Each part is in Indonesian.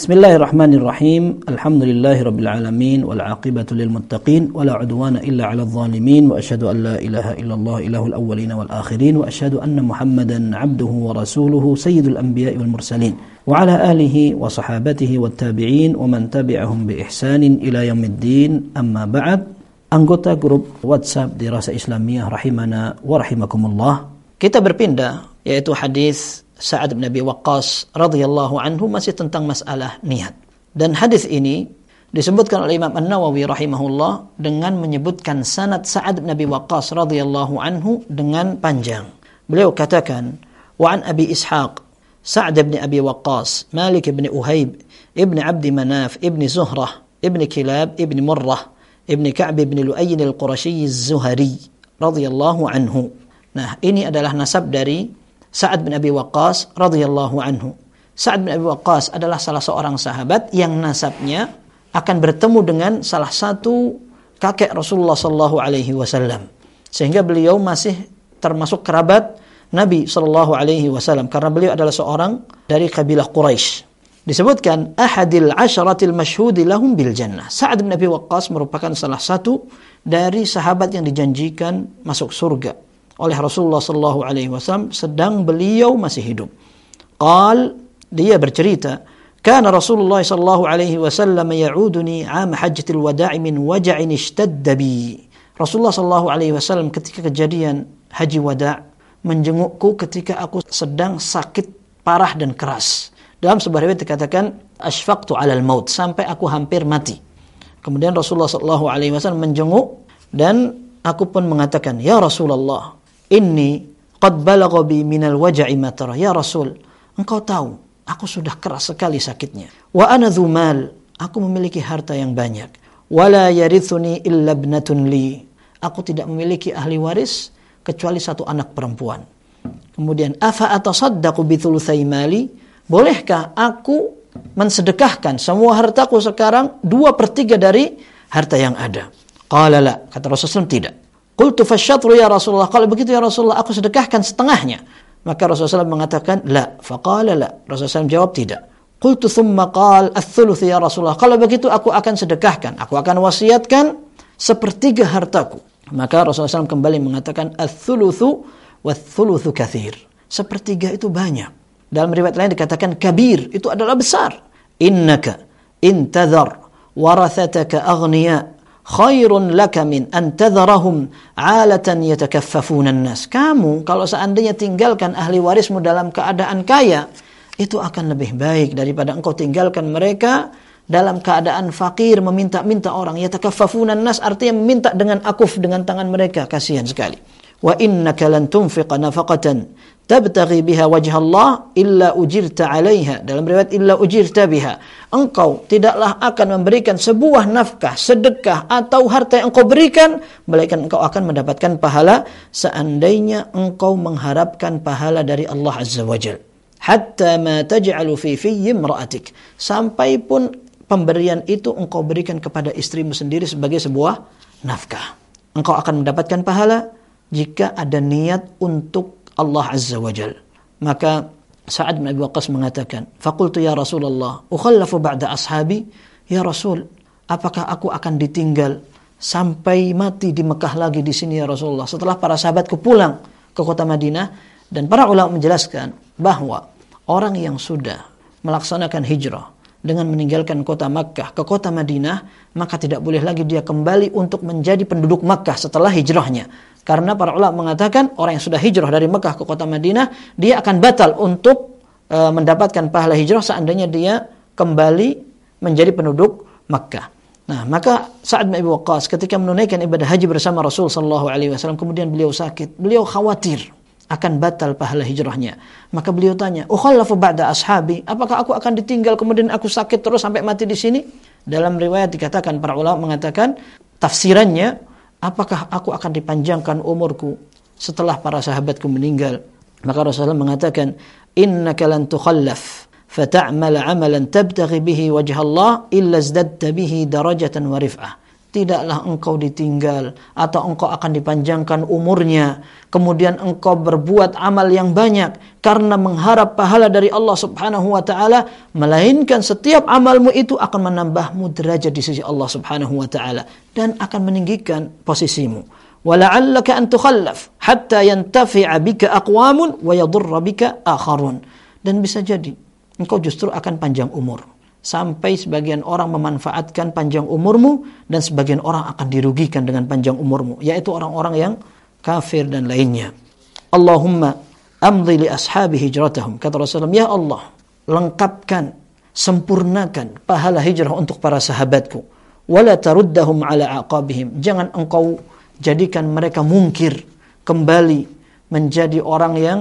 بسم الله الرحمن الرحيم الحمد لله رب العالمين والعاقبة للمتقين ولا عدوان إلا على الظالمين وأشهد أن لا إله إلا الله إله الأولين والآخرين وأشهد أن محمدا عبده ورسوله سيد الأنبياء والمرسلين وعلى آله وصحابته والتابعين ومن تبعهم بإحسان إلى يوم الدين أما بعد grup WhatsApp di Rasa Islamiyah rahimana wa rahimakumullah. Kita berpindah yaitu hadis Sa'ad bin Abi Waqqas radhiyallahu anhu masih tentang masalah niat. Dan hadis ini disebutkan oleh Imam An-Nawawi rahimahullah dengan menyebutkan sanad Sa'ad bin Abi Waqqas radhiyallahu anhu dengan panjang. Beliau katakan, "Wa an Abi Ishaq Sa'ad bin Abi Waqqas, Malik bin Uhaib, Ibn Abdi Manaf, Ibn Zuhrah, Ibn Kilab, Ibn Murrah, Ibn Ka'b bin Lu'ayy al-Qurashi az-Zuhari radhiyallahu anhu." Nah, ini adalah nasab dari Sa'ad bin Abi Waqqas radhiyallahu anhu. Sa'ad bin Abi Waqqas adalah salah seorang sahabat yang nasabnya akan bertemu dengan salah satu kakek Rasulullah sallallahu alaihi wasallam. Sehingga beliau masih termasuk kerabat Nabi sallallahu alaihi wasallam karena beliau adalah seorang dari kabilah Quraisy. Disebutkan ahadil asyaratil masyhudi lahum bil jannah. Sa'ad bin Abi Waqqas merupakan salah satu dari sahabat yang dijanjikan masuk surga oleh Rasulullah sallallahu alaihi wasallam sedang beliau masih hidup. Qal dia bercerita, "Kana Rasulullah sallallahu alaihi wasallam ya'uduni 'am hajjatil wada'i min waja'in ishtadda bi." Rasulullah sallallahu alaihi wasallam ketika kejadian haji wada' menjengukku ketika aku sedang sakit parah dan keras. Dalam sebuah riwayat dikatakan asfaqtu 'alal maut sampai aku hampir mati. Kemudian Rasulullah sallallahu alaihi wasallam menjenguk dan aku pun mengatakan, "Ya Rasulullah, Inni qad balagha bi minal waja'i matara. Ya Rasul, engkau tahu, aku sudah keras sekali sakitnya. Wa ana dhumal, aku memiliki harta yang banyak. Wala yarithuni illa ibnatun li. Aku tidak memiliki ahli waris kecuali satu anak perempuan. Kemudian afa atasaddaqu bi thulutsai mali? Bolehkah aku mensedekahkan semua hartaku sekarang dua per tiga dari harta yang ada? Qala la, kata Rasulullah tidak. Qultu fasyatru ya Rasulullah. Kalau begitu ya Rasulullah, aku sedekahkan setengahnya. Maka Rasulullah SAW mengatakan, la. Faqala la. Rasulullah SAW jawab tidak. Qultu thumma qal athuluth ya Rasulullah. Kalau begitu aku akan sedekahkan. Aku akan wasiatkan sepertiga hartaku. Maka Rasulullah SAW kembali mengatakan, athuluthu wa thuluthu kathir. Sepertiga itu banyak. Dalam riwayat lain dikatakan kabir. Itu adalah besar. Innaka intadhar warathataka aghniya khairun laka min an tadharahum alatan yatakaffafuna nas. Kamu kalau seandainya tinggalkan ahli warismu dalam keadaan kaya, itu akan lebih baik daripada engkau tinggalkan mereka dalam keadaan fakir meminta-minta orang. Yatakaffafuna nas artinya meminta dengan akuf dengan tangan mereka. Kasihan sekali. Wa innaka lan tunfiqa nafaqatan tabtaghi biha wajh Allah illa ujirta 'alaiha. Dalam riwayat illa ujirta biha. Engkau tidaklah akan memberikan sebuah nafkah sedekah atau harta yang engkau berikan melainkan engkau akan mendapatkan pahala. Seandainya engkau mengharapkan pahala dari Allah azza wajal hatta ma taj'alu fi fiyyi imra'atik. Sampai pun pemberian itu engkau berikan kepada istrimu sendiri sebagai sebuah nafkah. Engkau akan mendapatkan pahala jika ada niat untuk Allah Azza wa Jal. Maka Sa'ad bin Abi Waqqas mengatakan, "Faqultu ya Rasulullah, ukhallafu ba'da ashabi?" Ya Rasul, apakah aku akan ditinggal sampai mati di Mekah lagi di sini ya Rasulullah setelah para sahabatku pulang ke kota Madinah dan para ulama menjelaskan bahwa orang yang sudah melaksanakan hijrah dengan meninggalkan kota Makkah ke kota Madinah, maka tidak boleh lagi dia kembali untuk menjadi penduduk Makkah setelah hijrahnya. Karena para ulama mengatakan orang yang sudah hijrah dari Mekah ke kota Madinah, dia akan batal untuk e, mendapatkan pahala hijrah seandainya dia kembali menjadi penduduk Mekah. Nah, maka saat bin Abi Waqqas ketika menunaikan ibadah haji bersama Rasul sallallahu alaihi wasallam kemudian beliau sakit, beliau khawatir akan batal pahala hijrahnya. Maka beliau tanya, "Ukhallafu ba'da ashabi? Apakah aku akan ditinggal kemudian aku sakit terus sampai mati di sini?" Dalam riwayat dikatakan para ulama mengatakan tafsirannya apakah aku akan dipanjangkan umurku setelah para sahabatku meninggal? Maka Rasulullah mengatakan, "Innaka lan tukhallaf 'amalan tabtaghi bihi wajh Allah illa izdadta bihi darajatan wa rif'ah." Tidaklah engkau ditinggal atau engkau akan dipanjangkan umurnya. Kemudian engkau berbuat amal yang banyak karena mengharap pahala dari Allah Subhanahu wa taala melainkan setiap amalmu itu akan menambahmu derajat di sisi Allah Subhanahu wa taala dan akan meninggikan posisimu. Wala'allaka an tukhallaf hatta yantafi'a bika aqwamun wa yadurra bika akharun. Dan bisa jadi engkau justru akan panjang umur sampai sebagian orang memanfaatkan panjang umurmu dan sebagian orang akan dirugikan dengan panjang umurmu yaitu orang-orang yang kafir dan lainnya. Allahumma amdhi li ashabi hijratahum. Kata Rasulullah ya Allah lengkapkan sempurnakan pahala hijrah untuk para sahabatku. Wala taruddahum ala aqabihim. Jangan engkau jadikan mereka mungkir kembali menjadi orang yang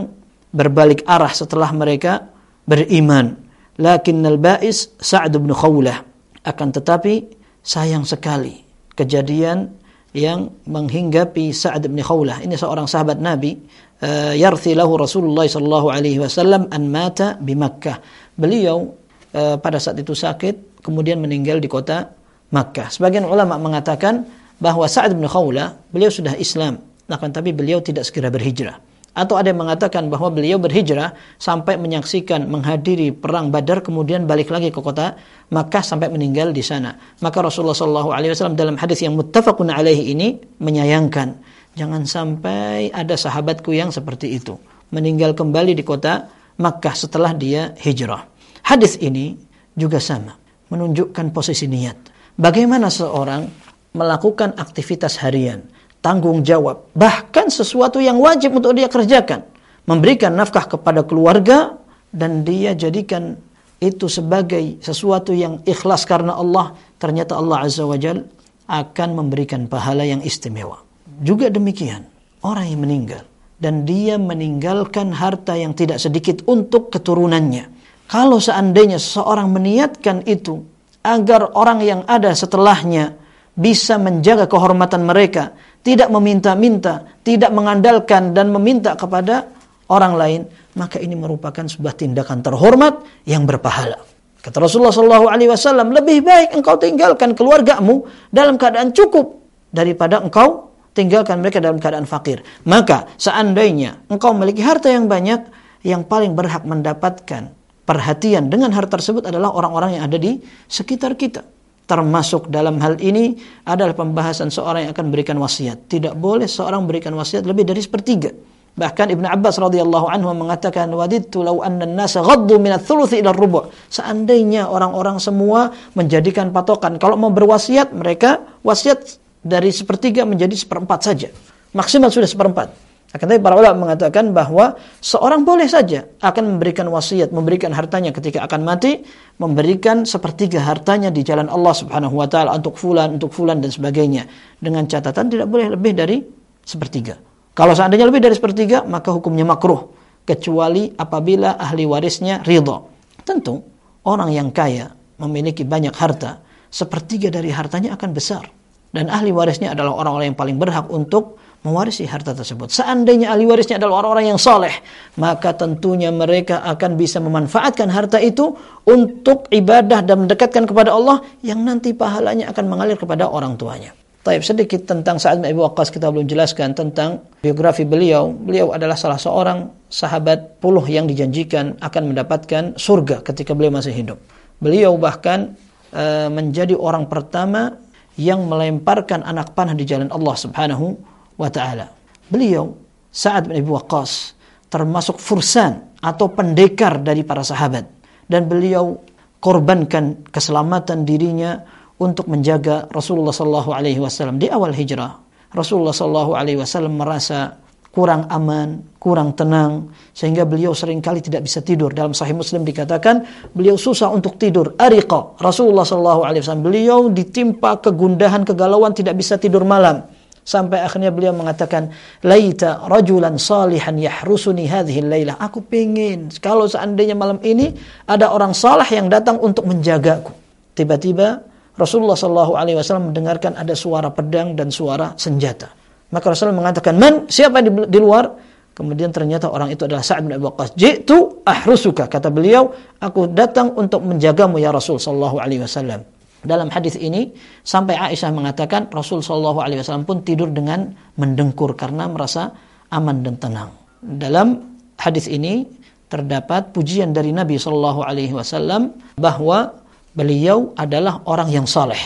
berbalik arah setelah mereka beriman Lakinnal ba'is Sa'ad bin Khawlah. Akan tetapi sayang sekali kejadian yang menghinggapi Sa'ad bin Khawlah. Ini seorang sahabat Nabi. Uh, yarthi lahu Rasulullah sallallahu alaihi wasallam an mata di Makkah. Beliau uh, pada saat itu sakit kemudian meninggal di kota Makkah. Sebagian ulama mengatakan bahwa Sa'ad bin Khawlah beliau sudah Islam, akan tapi beliau tidak segera berhijrah. Atau ada yang mengatakan bahwa beliau berhijrah sampai menyaksikan menghadiri perang Badar kemudian balik lagi ke kota Makkah sampai meninggal di sana. Maka Rasulullah SAW dalam hadis yang muttafaqun alaihi ini menyayangkan jangan sampai ada sahabatku yang seperti itu meninggal kembali di kota Makkah setelah dia hijrah. Hadis ini juga sama menunjukkan posisi niat. Bagaimana seorang melakukan aktivitas harian tanggung jawab, bahkan sesuatu yang wajib untuk dia kerjakan, memberikan nafkah kepada keluarga dan dia jadikan itu sebagai sesuatu yang ikhlas karena Allah, ternyata Allah Azza wa Jal akan memberikan pahala yang istimewa. Juga demikian, orang yang meninggal dan dia meninggalkan harta yang tidak sedikit untuk keturunannya. Kalau seandainya seseorang meniatkan itu agar orang yang ada setelahnya bisa menjaga kehormatan mereka, tidak meminta-minta, tidak mengandalkan dan meminta kepada orang lain, maka ini merupakan sebuah tindakan terhormat yang berpahala. Kata Rasulullah Shallallahu Alaihi Wasallam, lebih baik engkau tinggalkan keluargamu dalam keadaan cukup daripada engkau tinggalkan mereka dalam keadaan fakir. Maka seandainya engkau memiliki harta yang banyak, yang paling berhak mendapatkan perhatian dengan harta tersebut adalah orang-orang yang ada di sekitar kita termasuk dalam hal ini adalah pembahasan seorang yang akan memberikan wasiat. Tidak boleh seorang memberikan wasiat lebih dari sepertiga. Bahkan Ibn Abbas radhiyallahu anhu mengatakan wadidtu law anna an-nasa ghaddu min ats ila rubu'. Seandainya orang-orang semua menjadikan patokan kalau mau berwasiat mereka wasiat dari sepertiga menjadi seperempat saja. Maksimal sudah seperempat. Akan tetapi para ulama mengatakan bahwa seorang boleh saja akan memberikan wasiat, memberikan hartanya ketika akan mati, memberikan sepertiga hartanya di jalan Allah Subhanahu wa taala untuk fulan, untuk fulan dan sebagainya. Dengan catatan tidak boleh lebih dari sepertiga. Kalau seandainya lebih dari sepertiga, maka hukumnya makruh kecuali apabila ahli warisnya ridho. Tentu orang yang kaya memiliki banyak harta, sepertiga dari hartanya akan besar dan ahli warisnya adalah orang-orang yang paling berhak untuk mewarisi harta tersebut. Seandainya ahli warisnya adalah orang-orang yang soleh, maka tentunya mereka akan bisa memanfaatkan harta itu untuk ibadah dan mendekatkan kepada Allah yang nanti pahalanya akan mengalir kepada orang tuanya. Taib sedikit tentang Sa'ad bin Abi Waqqas kita belum jelaskan tentang biografi beliau. Beliau adalah salah seorang sahabat puluh yang dijanjikan akan mendapatkan surga ketika beliau masih hidup. Beliau bahkan e, menjadi orang pertama yang melemparkan anak panah di jalan Allah Subhanahu wa taala. Beliau Sa'ad bin Abi Waqqas termasuk fursan atau pendekar dari para sahabat dan beliau korbankan keselamatan dirinya untuk menjaga Rasulullah sallallahu alaihi wasallam di awal hijrah. Rasulullah sallallahu alaihi wasallam merasa kurang aman, kurang tenang sehingga beliau sering kali tidak bisa tidur. Dalam Sahih Muslim dikatakan beliau susah untuk tidur. Ariqa Rasulullah sallallahu alaihi wasallam beliau ditimpa kegundahan, kegalauan, tidak bisa tidur malam. Sampai akhirnya beliau mengatakan, "Laita rajulan salihan yahrusuni hadhihi lailah." Aku pengen kalau seandainya malam ini ada orang saleh yang datang untuk menjagaku. Tiba-tiba Rasulullah Shallallahu alaihi wasallam mendengarkan ada suara pedang dan suara senjata. Maka Rasulullah mengatakan, "Man? Siapa di, di luar?" Kemudian ternyata orang itu adalah Sa'ad bin Abi Waqqas. "Ji'tu ahrusuka," kata beliau, "Aku datang untuk menjagamu ya Rasul sallallahu alaihi wasallam." Dalam hadis ini sampai Aisyah mengatakan Rasul Shallallahu Alaihi Wasallam pun tidur dengan mendengkur karena merasa aman dan tenang. Dalam hadis ini terdapat pujian dari Nabi Shallallahu Alaihi Wasallam bahwa beliau adalah orang yang saleh.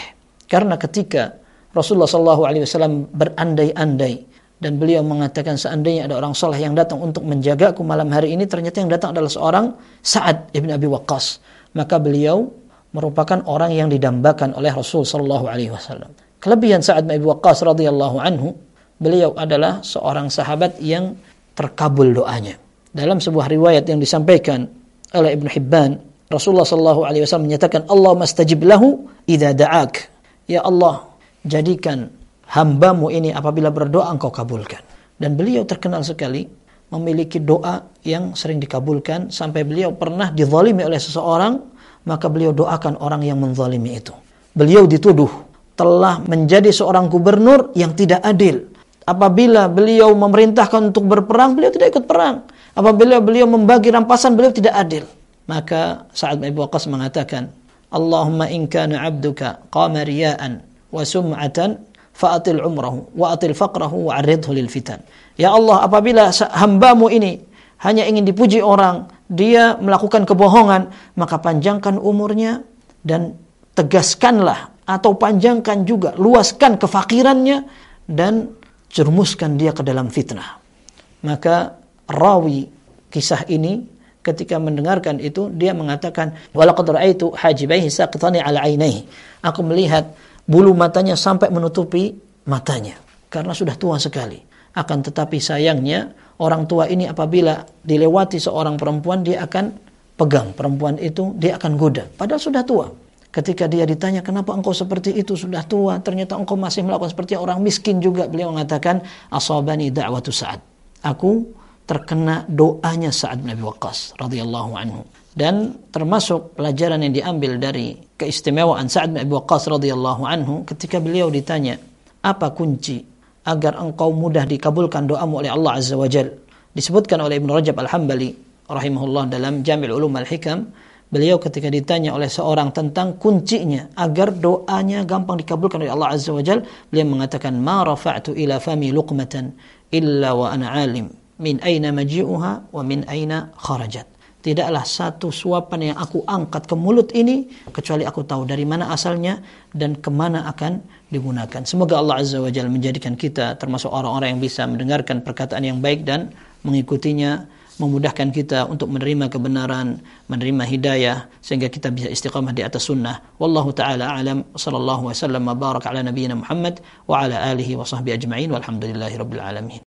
Karena ketika Rasulullah Shallallahu Alaihi Wasallam berandai-andai dan beliau mengatakan seandainya ada orang soleh yang datang untuk menjagaku malam hari ini ternyata yang datang adalah seorang Sa'ad ibn Abi Waqqas maka beliau merupakan orang yang didambakan oleh Rasul sallallahu alaihi wasallam. Kelebihan Sa'ad bin Abi Waqqas radhiyallahu anhu, beliau adalah seorang sahabat yang terkabul doanya. Dalam sebuah riwayat yang disampaikan oleh Ibn Hibban, Rasulullah sallallahu alaihi wasallam menyatakan, "Allah mastajib lahu idza da'ak." Ya Allah, jadikan hambamu ini apabila berdoa engkau kabulkan. Dan beliau terkenal sekali memiliki doa yang sering dikabulkan sampai beliau pernah dizalimi oleh seseorang maka beliau doakan orang yang menzalimi itu. Beliau dituduh telah menjadi seorang gubernur yang tidak adil. Apabila beliau memerintahkan untuk berperang, beliau tidak ikut perang. Apabila beliau membagi rampasan, beliau tidak adil. Maka saat bin Abi Waqqas mengatakan, Allahumma in kana 'abduka qama riya'an wa sum'atan fa'atil umrahu wa atil faqrahu wa aridhu lil fitan. Ya Allah, apabila hambamu ini hanya ingin dipuji orang, dia melakukan kebohongan, maka panjangkan umurnya dan tegaskanlah atau panjangkan juga, luaskan kefakirannya dan jermuskan dia ke dalam fitnah. Maka rawi kisah ini ketika mendengarkan itu dia mengatakan walaqad ra'aitu hajibaihi saqitani ala ainaihi. Aku melihat bulu matanya sampai menutupi matanya karena sudah tua sekali. Akan tetapi sayangnya orang tua ini apabila dilewati seorang perempuan dia akan pegang. Perempuan itu dia akan goda. Padahal sudah tua. Ketika dia ditanya kenapa engkau seperti itu? Sudah tua. Ternyata engkau masih melakukan seperti orang miskin juga. Beliau mengatakan asabani da'watu Sa'ad. Aku terkena doanya Sa'ad bin Abi Waqqas radhiyallahu anhu. Dan termasuk pelajaran yang diambil dari keistimewaan Sa'ad bin Abi Waqqas radhiyallahu anhu ketika beliau ditanya apa kunci agar engkau mudah dikabulkan doamu oleh Allah Azza wa Jal. Disebutkan oleh Ibn Rajab Al-Hambali rahimahullah dalam Jamil Ulum Al-Hikam, beliau ketika ditanya oleh seorang tentang kuncinya agar doanya gampang dikabulkan oleh Allah Azza wa Jal, beliau mengatakan, "Ma rafa'tu ila fami luqmatan illa wa ana alim min aina maji'uha wa min aina kharajat." Tidaklah satu suapan yang aku angkat ke mulut ini kecuali aku tahu dari mana asalnya dan ke mana akan digunakan. Semoga Allah Azza wa Jalla menjadikan kita termasuk orang-orang yang bisa mendengarkan perkataan yang baik dan mengikutinya, memudahkan kita untuk menerima kebenaran, menerima hidayah sehingga kita bisa istiqamah di atas sunnah. Wallahu taala alam sallallahu wasallam wa baraka ala nabiyyina Muhammad wa ala alihi wa sahbihi ajma'in walhamdulillahi alamin.